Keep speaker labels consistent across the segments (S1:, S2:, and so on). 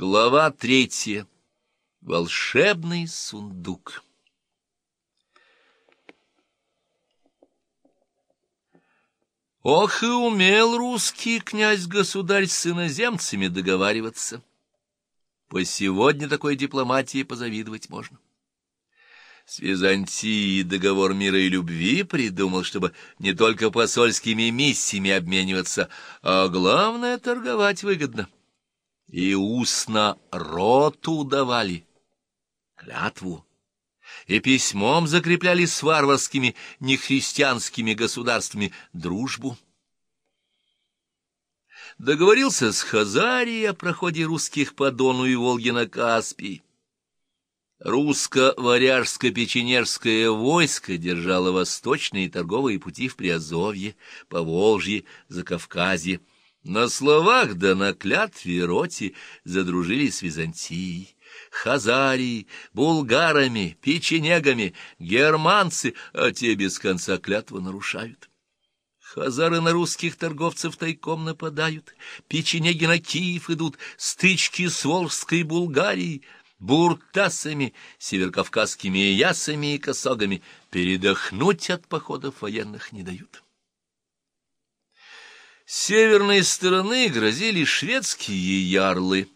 S1: Глава третья. Волшебный сундук. Ох, и умел русский князь-государь с иноземцами договариваться. По сегодня такой дипломатии позавидовать можно. С Византией договор мира и любви придумал, чтобы не только посольскими миссиями обмениваться, а главное — торговать выгодно. И устно роту давали, клятву, и письмом закрепляли с варварскими нехристианскими государствами дружбу. Договорился с Хазарией о проходе русских по Дону и Волге на Каспий. Русско-варяжско-печенежское войско держало восточные торговые пути в Приазовье, Поволжье, Закавказье. На словах да на клятве роте задружили с Византией. Хазарии, булгарами, печенегами, германцы, а те без конца клятву нарушают. Хазары на русских торговцев тайком нападают, печенеги на Киев идут, стычки с Волжской Булгарией, буртасами, северокавказскими ясами и косогами передохнуть от походов военных не дают. С северной стороны грозили шведские ярлы,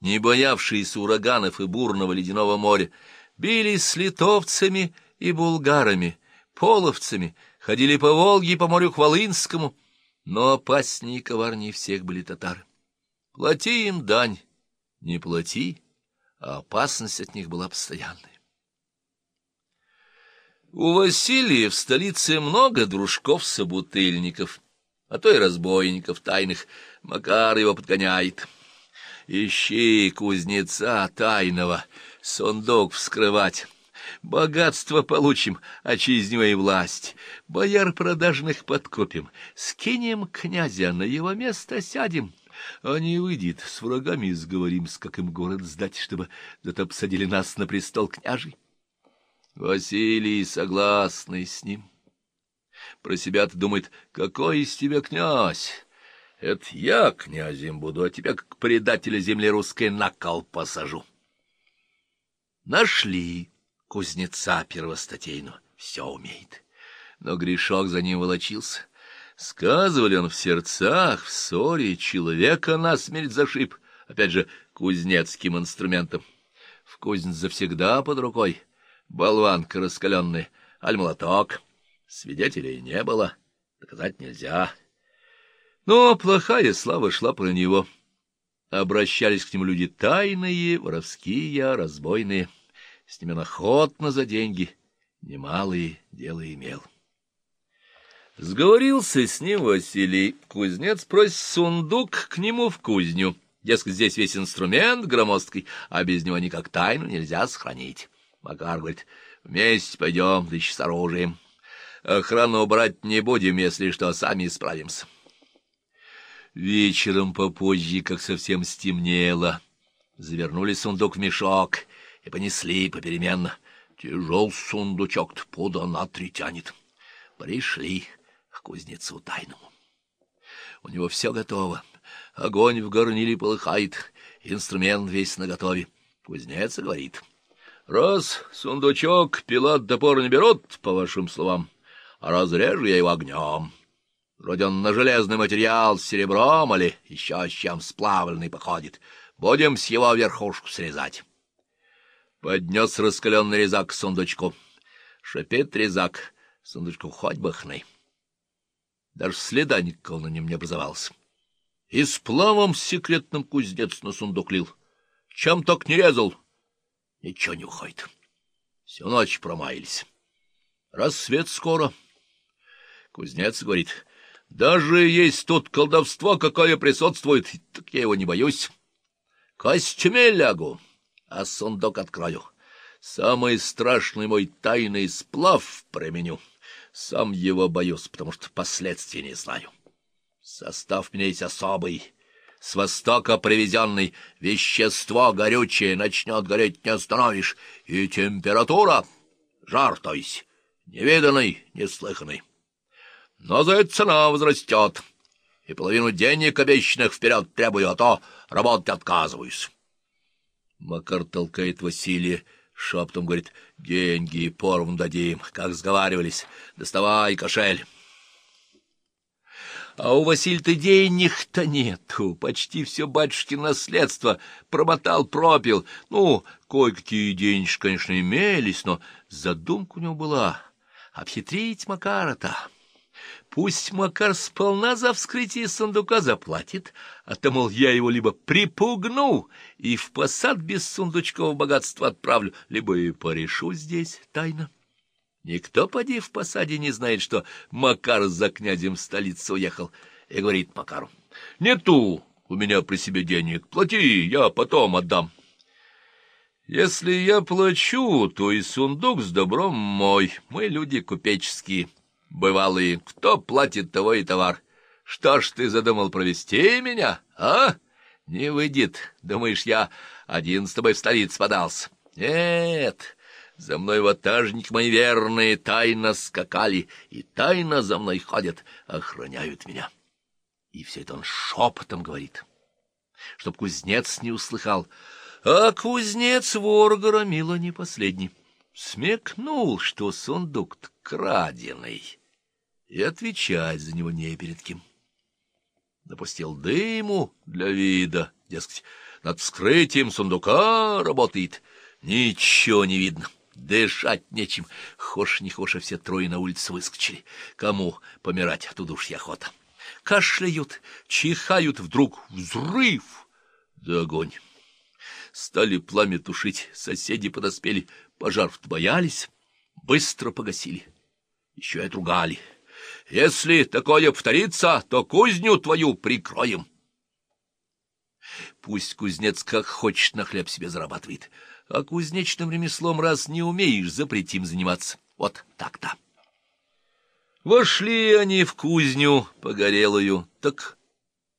S1: не боявшиеся ураганов и бурного ледяного моря, бились с литовцами и булгарами, половцами, ходили по Волге и по морю Хвалынскому, но опаснее и коварнее всех были татары. Плати им дань, не плати, а опасность от них была постоянной. У Василия в столице много дружков-собутыльников — а то и разбойников тайных. Макар его подгоняет. Ищи кузнеца тайного, сундук вскрывать. Богатство получим, а через него и власть. Бояр продажных подкупим, скинем князя, на его место сядем. А не выйдет, с врагами сговоримся, как им город сдать, чтобы зато посадили нас на престол княжий. Василий согласный с ним. Про себя-то думает, какой из тебя князь? Это я князем буду, а тебя, как предателя земли русской, на кол посажу. Нашли кузнеца первостатейну, все умеет. Но грешок за ним волочился. Сказывали он в сердцах, в ссоре, человека насмерть зашиб, опять же, кузнецким инструментом. В кузнице завсегда под рукой болванка раскаленная, аль молоток — Свидетелей не было, доказать нельзя. Но плохая слава шла про него. Обращались к нему люди тайные, воровские, разбойные. С ними он охотно за деньги, немалые дела имел. Сговорился с ним Василий. Кузнец просит сундук к нему в кузню. Дескать, здесь весь инструмент громоздкий, а без него никак тайну нельзя сохранить. Макар говорит, вместе пойдем, да с оружием. Охрану брать не будем, если что, сами справимся. Вечером попозже, как совсем стемнело, завернули сундук в мешок и понесли попеременно. Тяжел сундучок-то пуда на три тянет. Пришли к кузнецу тайному. У него все готово. Огонь в горниле полыхает, инструмент весь наготове. Кузнец говорит, раз сундучок пилот допор не берут, по вашим словам, а разрежу я его огнем. Вроде он на железный материал с серебром или еще с чем сплавленный походит. Будем с его верхушку срезать. Поднес раскаленный резак к сундучку. Шипит резак, сундучку хоть бы хны. Даже следа никакого на нем не образовался. И с секретным кузнец на сундук лил. Чем так не резал, ничего не уходит. Всю ночь промаялись. Рассвет скоро — Кузнец говорит, даже есть тут колдовство, какое присутствует, так я его не боюсь. Костюме лягу, а сундук открою. Самый страшный мой тайный сплав применю. Сам его боюсь, потому что последствий не знаю. Состав меня есть особый, с востока привезенный. Вещество горючее начнет гореть не остановишь. И температура, жар, то есть, невиданный, неслыханный но за это цена возрастет. и половину денег обещанных вперед требую, а то работать отказываюсь. Макар толкает Василия, шептом говорит, деньги поровну дадим, как сговаривались, доставай кошель. А у Василия-то денег-то нету, почти все батюшкин наследство промотал, пропил. Ну, кое-какие денежки, конечно, имелись, но задумка у него была обхитрить Макара-то. Пусть Макар сполна за вскрытие сундука заплатит, а то, мол, я его либо припугну и в посад без сундучков богатства отправлю, либо и порешу здесь тайно. Никто, поди, в посаде не знает, что Макар за князем в столицу уехал. И говорит Макару, — Нету у меня при себе денег, плати, я потом отдам. Если я плачу, то и сундук с добром мой, мы люди купеческие, бывалые, кто платит того и товар. Что ж ты задумал провести меня, а? Не выйдет, думаешь, я один с тобой в столицу подался. Нет, за мной ватажник мои верные тайно скакали, и тайно за мной ходят, охраняют меня. И все это он шепотом говорит, чтоб кузнец не услыхал. А кузнец вор громила не последний. Смекнул, что сундук краденый, и отвечать за него не перед кем. Напустил дыму для вида, дескать, над вскрытием сундука работает. Ничего не видно. Дышать нечем. Хошь не хошь, а все трое на улицу выскочили. Кому помирать, оттуда уж и охота. Кашляют, чихают, вдруг взрыв. Да огонь. Стали пламя тушить, соседи подоспели, пожар боялись, быстро погасили. Еще и отругали. Если такое повторится, то кузню твою прикроем. Пусть кузнец как хочет на хлеб себе зарабатывает, а кузнечным ремеслом раз не умеешь, запретим заниматься. Вот так-то. Вошли они в кузню погорелую, так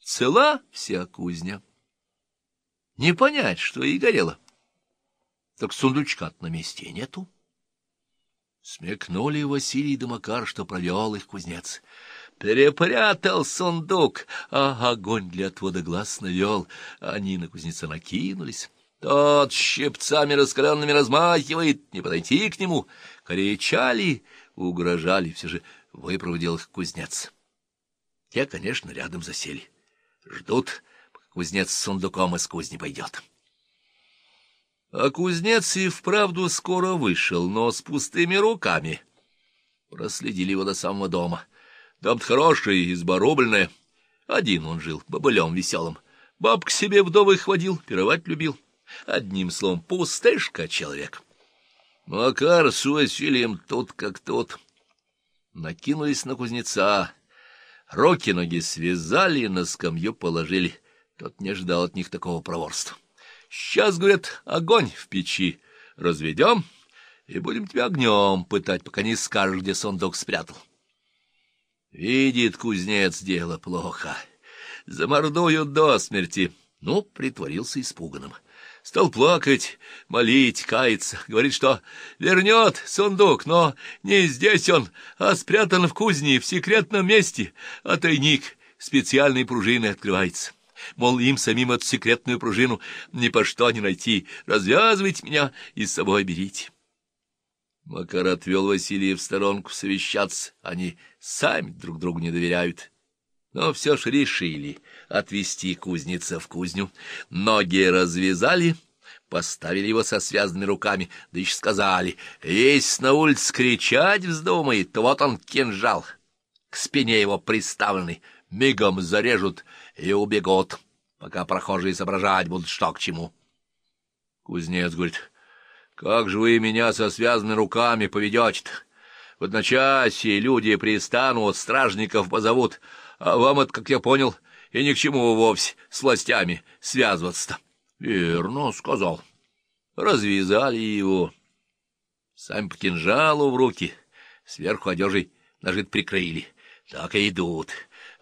S1: цела вся кузня. Не понять, что и горело. Так сундучка на месте нету. Смекнули Василий да Макар, что провел их кузнец. Перепрятал сундук, а огонь для отвода глаз навел. Они на кузнеца накинулись. Тот щипцами раскаленными размахивает, не подойти к нему. Кричали, угрожали, все же выпроводил их кузнец. Те, конечно, рядом засели. Ждут, пока кузнец с сундуком из кузни пойдет. А кузнец и вправду скоро вышел, но с пустыми руками. Проследили его до самого дома. Дом хороший, изба рубленная. Один он жил, бобылем веселым. Баб к себе вдовых водил, пировать любил. Одним словом, пустышка человек. Макар с Василием тут как тут. Накинулись на кузнеца. Руки-ноги связали, на скамью положили. Тот не ждал от них такого проворства. Сейчас, говорят, огонь в печи. Разведем и будем тебя огнем пытать, пока не скажешь, где сундук спрятал. Видит кузнец, дело плохо. Замордуют до смерти. Ну, притворился испуганным. Стал плакать, молить, каяться. Говорит, что вернет сундук, но не здесь он, а спрятан в кузне, в секретном месте, а тайник специальной пружиной открывается. Мол, им самим эту секретную пружину ни по что не найти. Развязывайте меня и с собой берите. Макар отвел Василия в сторонку совещаться. Они сами друг другу не доверяют. Но все ж решили отвезти кузнеца в кузню. Ноги развязали, поставили его со связанными руками, да еще сказали, «Есть на улице кричать вздумает, то вот он кинжал, к спине его приставленный, мигом зарежут и убегут, пока прохожие соображать будут, что к чему». Кузнец говорит, «Как же вы меня со связанными руками поведете-то? В одночасье люди пристанут, стражников позовут, а вам это, как я понял, и ни к чему вовсе с властями связываться-то. — Верно, — сказал. Развязали его. Сами по кинжалу в руки, сверху одежей нажит прикрыли. Так и идут.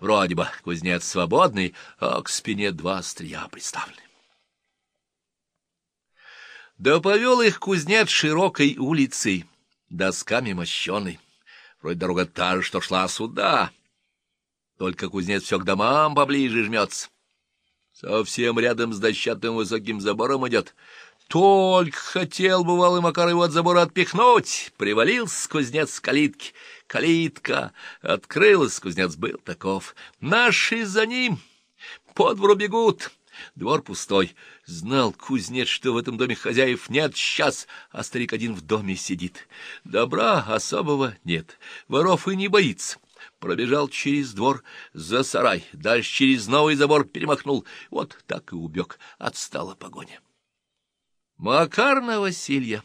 S1: Вроде бы кузнец свободный, а к спине два острия приставлены. Да повел их кузнец широкой улицей, досками мощеной. Вроде дорога та же, что шла сюда. только кузнец все к домам поближе жмется. Совсем рядом с дощатым высоким забором идет. Только хотел, бывалый Макар, его от забора отпихнуть. Привалился кузнец с калитки. Калитка открылась, кузнец был таков. Наши за ним по двору бегут. Двор пустой. Знал кузнец, что в этом доме хозяев нет сейчас, а старик один в доме сидит. Добра особого нет, воров и не боится. Пробежал через двор за сарай, дальше через новый забор перемахнул. Вот так и убег. Отстала погоня. Макар на Василия,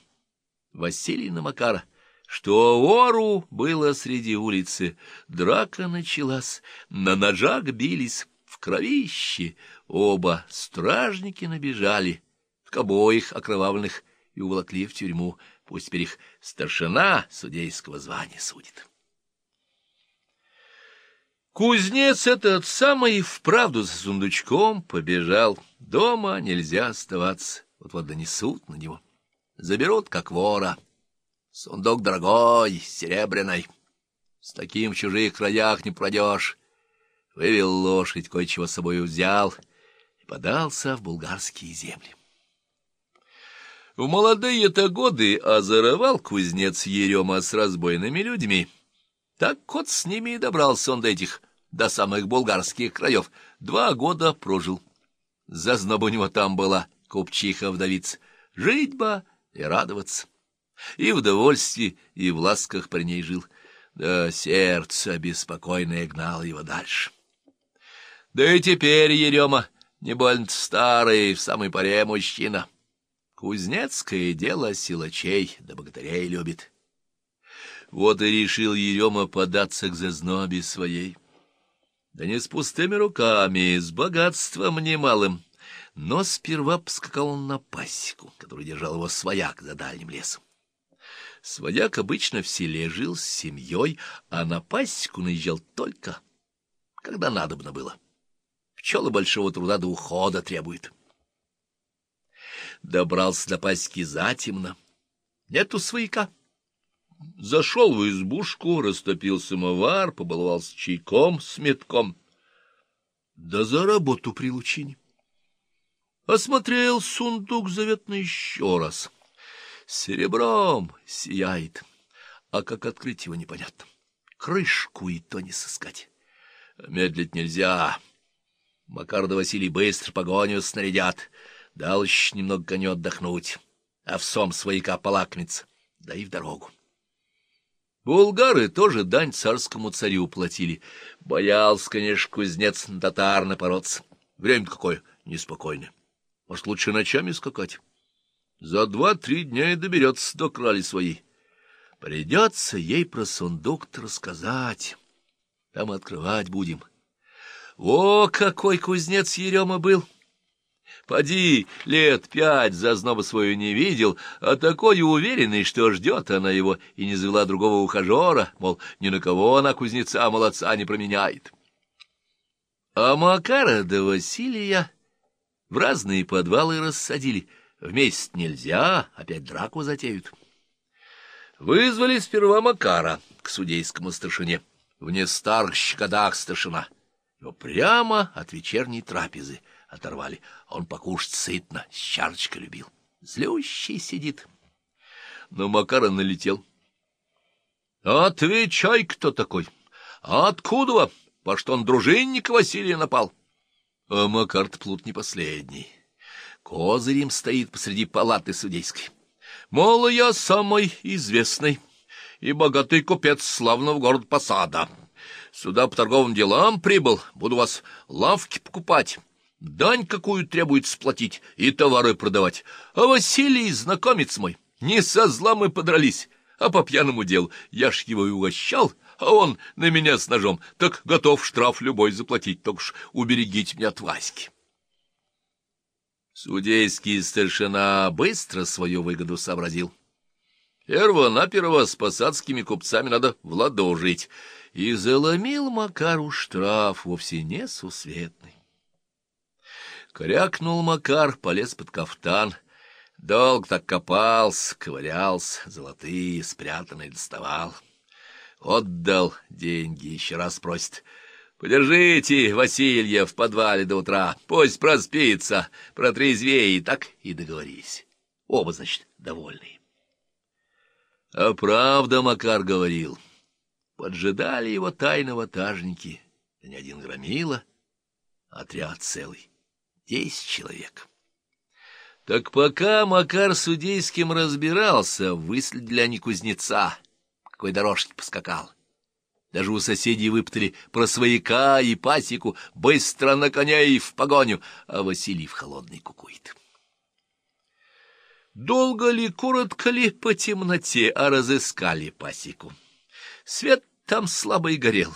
S1: Василий на Макара. Что ору было среди улицы, драка началась, на ножах бились, в кровище оба стражники набежали, к обоих окровавленных и уволокли в тюрьму, пусть теперь их старшина судейского звания судит. Кузнец этот самый вправду за сундучком побежал. Дома нельзя оставаться, вот-вот донесут на него. Заберут, как вора. Сундук дорогой, серебряный. С таким в чужих краях не пройдешь. Вывел лошадь, кое-чего с собой взял и подался в булгарские земли. В молодые-то годы озоровал кузнец Ерема с разбойными людьми. Так вот с ними и добрался он до этих до самых булгарских краев. Два года прожил. Зазноба у него там была, купчиха-вдовица. Жить бы и радоваться. И в довольстве, и в ласках при ней жил. Да сердце беспокойное гнало его дальше. Да и теперь Ерема не больно старый, в самой поре мужчина. Кузнецкое дело силачей да богатырей любит. Вот и решил Ерема податься к зазнобе своей. Да не с пустыми руками, с богатством немалым. Но сперва поскакал он на пасеку, который держал его свояк за дальним лесом. Свояк обычно в селе жил с семьей, а на пасеку наезжал только, когда надобно было. Пчелы большого труда до ухода требуют. Добрался до пасеки затемно. Нету свояка. Зашел в избушку, растопил самовар, побаловался чайком с метком. Да за работу при лучине. Осмотрел сундук заветно еще раз. Серебром сияет, а как открыть его непонятно. Крышку и то не сыскать. Медлить нельзя. Макар да Василий быстро погоню снарядят. Дал еще немного коню отдохнуть, а в сом свояка полакмиться, да и в дорогу. Булгары тоже дань царскому царю платили. Боялся, конечно, кузнец на татар напороться. время какое неспокойное. Может, лучше ночами скакать? За два-три дня и доберется до крали своей. Придется ей про сундук-то рассказать. Там открывать будем. О, какой кузнец Ерема был! — Поди, лет пять зазноба свою не видел, а такой уверенный, что ждет она его, и не завела другого ухажера, мол, ни на кого она кузнеца молодца не променяет. А Макара да Василия в разные подвалы рассадили. Вместе нельзя, опять драку затеют. Вызвали сперва Макара к судейскому старшине. В нестарых годах старшина. Его прямо от вечерней трапезы — оторвали. Он покушать сытно, с чарочкой любил. Злющий сидит. Но Макара налетел. — Отвечай, кто такой? Откуда? По что он дружинник Василия напал? А Макар плут не последний. Козырем стоит посреди палаты судейской. Мол, я самый известный и богатый купец славного города Посада. Сюда по торговым делам прибыл, буду вас лавки покупать. Дань какую требует сплотить и товары продавать. А Василий, знакомец мой, не со зла мы подрались, а по пьяному делу. Я ж его и угощал, а он на меня с ножом. Так готов штраф любой заплатить, только ж уберегите меня от Васьки. Судейский старшина быстро свою выгоду сообразил. Перво-наперво с посадскими купцами надо в ладу жить. И заломил Макару штраф вовсе несусветный. Крякнул Макар, полез под кафтан. Долг так копался, ковырялся, золотые спрятанные доставал. Отдал деньги, еще раз просит. Подержите Василья в подвале до утра, пусть проспится, протрезвеет, так и договорились. Оба, значит, довольные. А правда Макар говорил, поджидали его тайного тажники, не один громила, отряд целый, десять человек. Так пока Макар судейским разбирался, выследили они кузнеца, какой дорожке поскакал. Даже у соседей выптали про свояка и пасеку, быстро на коня и в погоню, а Василий в холодный кукует. Долго ли, коротко ли по темноте, а разыскали пасеку. Свет там слабо и горел.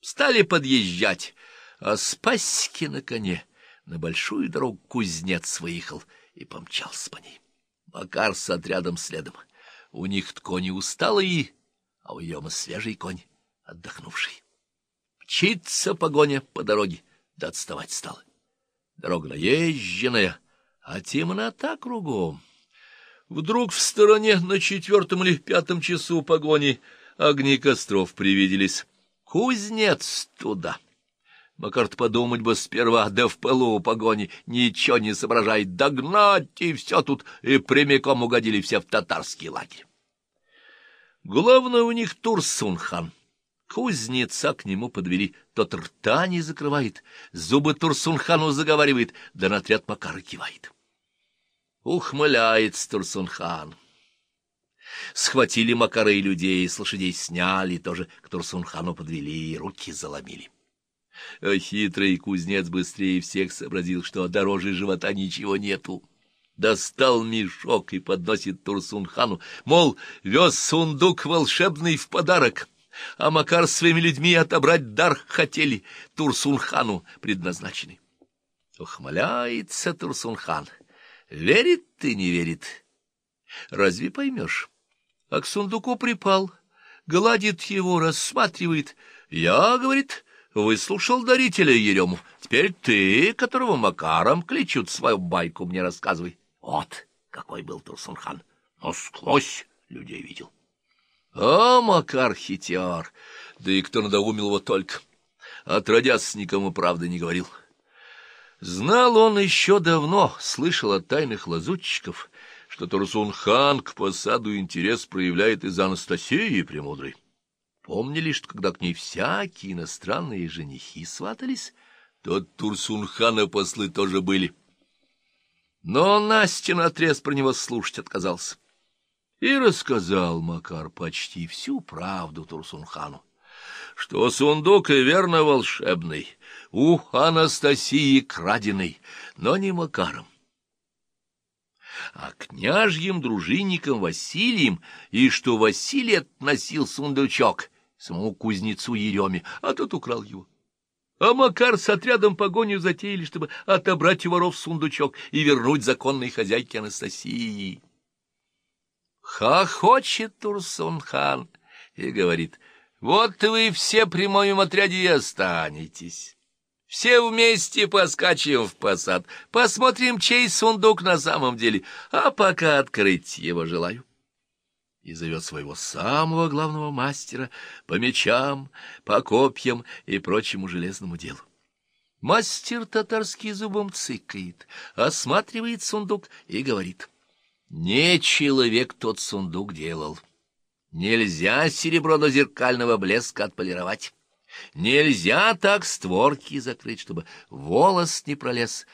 S1: Стали подъезжать, а с пасеки на коне на большую дорогу кузнец выехал и помчался по ней. Макар с отрядом следом. У них кони усталые, а у Ема свежий конь отдохнувший. Мчится погоня по дороге, да отставать стала. Дорога наезженная, а темнота кругом. Вдруг в стороне на четвертом или пятом часу погони огни костров привиделись. Кузнец туда. Макарт подумать бы сперва, да в пылу погони ничего не соображает. Догнать, и все тут, и прямиком угодили все в татарский лагерь. Главное у них Турсунхан. Кузнеца к нему подвели. Тот рта не закрывает, зубы Турсунхану заговаривает, да на отряд Макара кивает. Ухмыляется Турсунхан. Схватили Макара и людей, с лошадей сняли, тоже к Турсунхану подвели и руки заломили. А хитрый кузнец быстрее всех сообразил, что дороже живота ничего нету. Достал мешок и подносит Турсунхану, мол, вез сундук волшебный в подарок — а Макар своими людьми отобрать дар хотели Турсунхану предназначенный. Ухмыляется Турсунхан. Верит ты, не верит. Разве поймешь? А к сундуку припал, гладит его, рассматривает. Я, говорит, выслушал дарителя Ерему. Теперь ты, которого Макаром кличут, свою байку мне рассказывай. Вот какой был Турсунхан. Но сквозь людей видел. А, Макар хитер! Да и кто надоумил его только! Отродясь, никому правды не говорил. Знал он еще давно, слышал от тайных лазутчиков, что Турсун-хан к посаду интерес проявляет из Анастасии Премудрой. Помнили, что когда к ней всякие иностранные женихи сватались, то Турсун-хана послы тоже были. Но Настя наотрез про него слушать отказался. И рассказал Макар почти всю правду Турсунхану, что сундук и верно волшебный, у Анастасии краденый, но не Макаром а княжьим дружинником Василием, и что Василий относил сундучок самому кузнецу Ереме, а тот украл его. А Макар с отрядом погоню затеяли, чтобы отобрать у воров сундучок и вернуть законной хозяйке Анастасии. Хохочет Турсун-хан и говорит, вот вы все при моем отряде и останетесь. Все вместе поскачем в посад, посмотрим, чей сундук на самом деле, а пока открыть его желаю. И зовет своего самого главного мастера по мечам, по копьям и прочему железному делу. Мастер татарский зубом цыкает, осматривает сундук и говорит — не человек тот сундук делал. Нельзя серебро до зеркального блеска отполировать. Нельзя так створки закрыть, чтобы волос не пролез.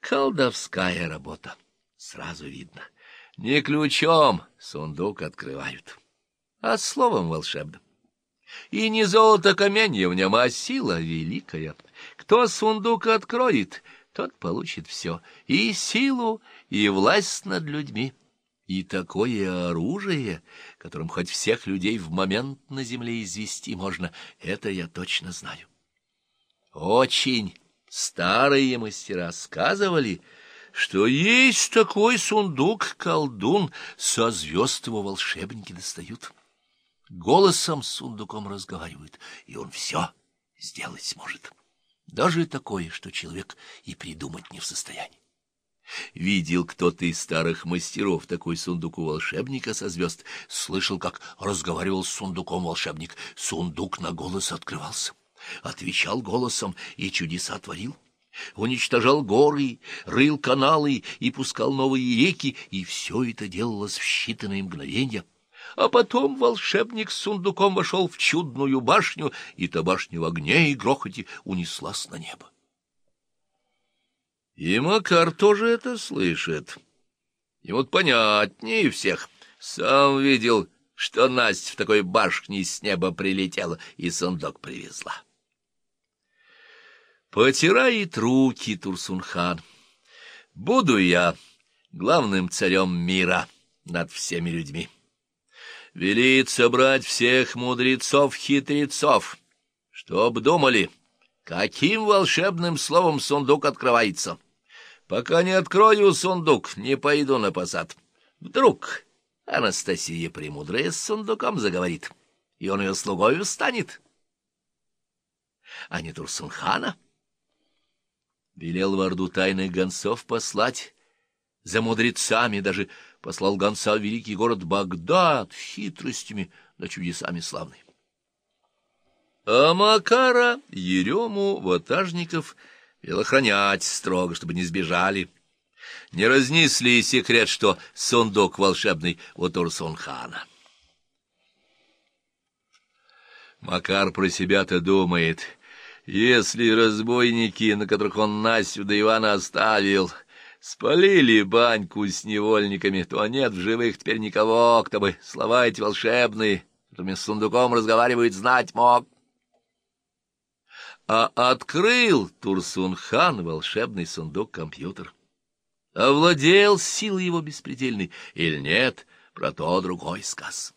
S1: Колдовская работа. Сразу видно. Не ключом сундук открывают, а словом волшебным. И не золото каменье в нем, а сила великая. Кто сундук откроет, тот получит все — и силу, и власть над людьми. И такое оружие, которым хоть всех людей в момент на земле извести можно, это я точно знаю. Очень старые мастера сказывали, что есть такой сундук-колдун, со звезд его волшебники достают. Голосом с сундуком разговаривают, и он все сделать сможет. Даже такое, что человек и придумать не в состоянии. Видел кто-то из старых мастеров такой сундук у волшебника со звезд. Слышал, как разговаривал с сундуком волшебник. Сундук на голос открывался. отвечал голосом и чудеса творил. Уничтожал горы, рыл каналы и пускал новые реки, и все это делалось в считанные мгновения. А потом волшебник с сундуком вошел в чудную башню, и та башня в огне и грохоте унеслась на небо. И Макар тоже это слышит. И вот понятнее всех. Сам видел, что Настя в такой башне с неба прилетела и сундук привезла. Потирает руки Турсунхан. Буду я главным царем мира над всеми людьми. Велит собрать всех мудрецов-хитрецов, чтоб думали, каким волшебным словом сундук открывается. Пока не открою сундук, не пойду на посад. Вдруг Анастасия Премудрая с сундуком заговорит, и он ее слугою станет. А не Турсунхана? Велел в Орду тайных гонцов послать за мудрецами, даже послал гонца в великий город Багдад хитростями да чудесами славный. А Макара, Ерему, ватажников велел охранять строго, чтобы не сбежали. Не разнесли секрет, что сундук волшебный у Турсунхана. Макар про себя-то думает — если разбойники, на которых он Насю да Ивана оставил, спалили баньку с невольниками, то нет в живых теперь никого, кто бы слова эти волшебные, которыми с сундуком разговаривает, знать мог. А открыл Турсун-хан волшебный сундук-компьютер. Овладел силой его беспредельной или нет, про то другой сказ.